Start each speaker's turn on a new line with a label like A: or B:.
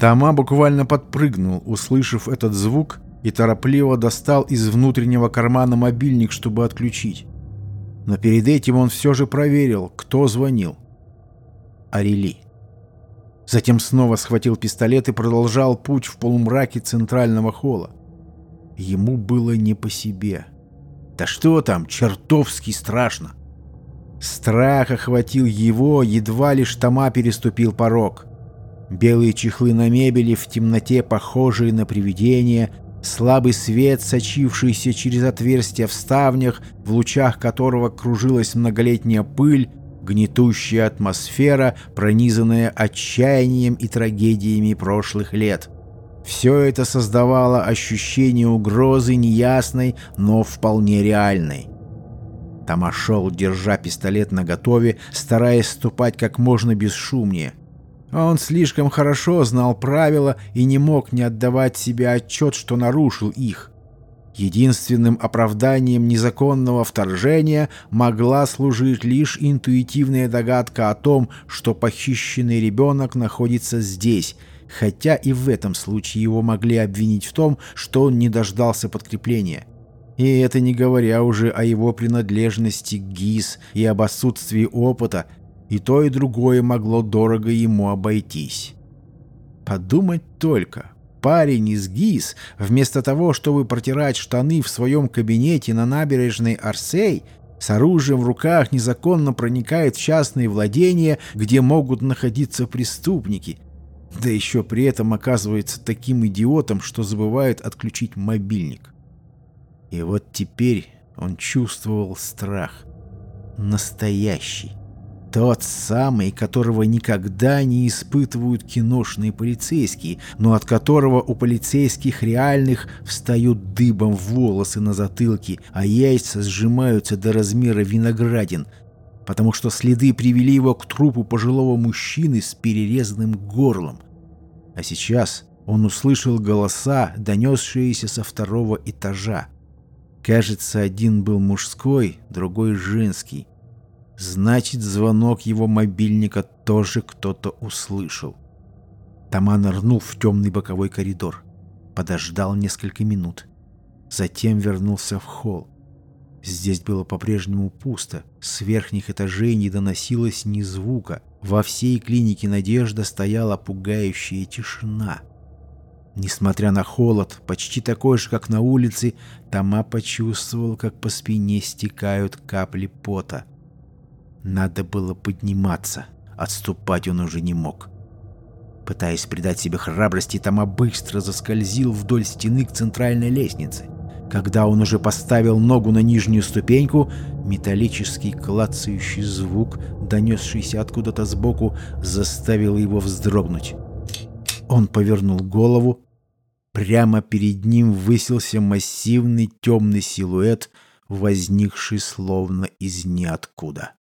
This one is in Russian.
A: Тома буквально подпрыгнул, услышав этот звук, и торопливо достал из внутреннего кармана мобильник, чтобы отключить. Но перед этим он все же проверил, кто звонил. Арели. Затем снова схватил пистолет и продолжал путь в полумраке центрального холла. Ему было не по себе. Да что там, чертовски страшно. Страх охватил его, едва лишь Тома переступил порог. Белые чехлы на мебели в темноте, похожие на привидения, слабый свет, сочившийся через отверстия в ставнях, в лучах которого кружилась многолетняя пыль, гнетущая атмосфера, пронизанная отчаянием и трагедиями прошлых лет. Все это создавало ощущение угрозы неясной, но вполне реальной. Тома шел, держа пистолет наготове, стараясь ступать как можно бесшумнее. Он слишком хорошо знал правила и не мог не отдавать себе отчет, что нарушил их. Единственным оправданием незаконного вторжения могла служить лишь интуитивная догадка о том, что похищенный ребенок находится здесь, хотя и в этом случае его могли обвинить в том, что он не дождался подкрепления. И это не говоря уже о его принадлежности к ГИС и об отсутствии опыта, и то и другое могло дорого ему обойтись. Подумать только, парень из ГИС, вместо того, чтобы протирать штаны в своем кабинете на набережной Арсей, с оружием в руках незаконно проникает в частные владения, где могут находиться преступники. Да еще при этом оказывается таким идиотом, что забывает отключить мобильник. И вот теперь он чувствовал страх. Настоящий. Тот самый, которого никогда не испытывают киношные полицейские, но от которого у полицейских реальных встают дыбом волосы на затылке, а яйца сжимаются до размера виноградин, потому что следы привели его к трупу пожилого мужчины с перерезанным горлом. А сейчас он услышал голоса, донесшиеся со второго этажа. Кажется, один был мужской, другой женский. Значит, звонок его мобильника тоже кто-то услышал. Тома нырнул в темный боковой коридор. Подождал несколько минут. Затем вернулся в холл. Здесь было по-прежнему пусто. С верхних этажей не доносилось ни звука. Во всей клинике «Надежда» стояла пугающая тишина. Несмотря на холод, почти такой же, как на улице, Тома почувствовал, как по спине стекают капли пота. Надо было подниматься. Отступать он уже не мог. Пытаясь придать себе храбрости, Тома быстро заскользил вдоль стены к центральной лестнице. Когда он уже поставил ногу на нижнюю ступеньку, металлический клацающий звук, донесшийся откуда-то сбоку, заставил его вздрогнуть. Он повернул голову. Прямо перед ним высился массивный темный силуэт — возникший словно из ниоткуда.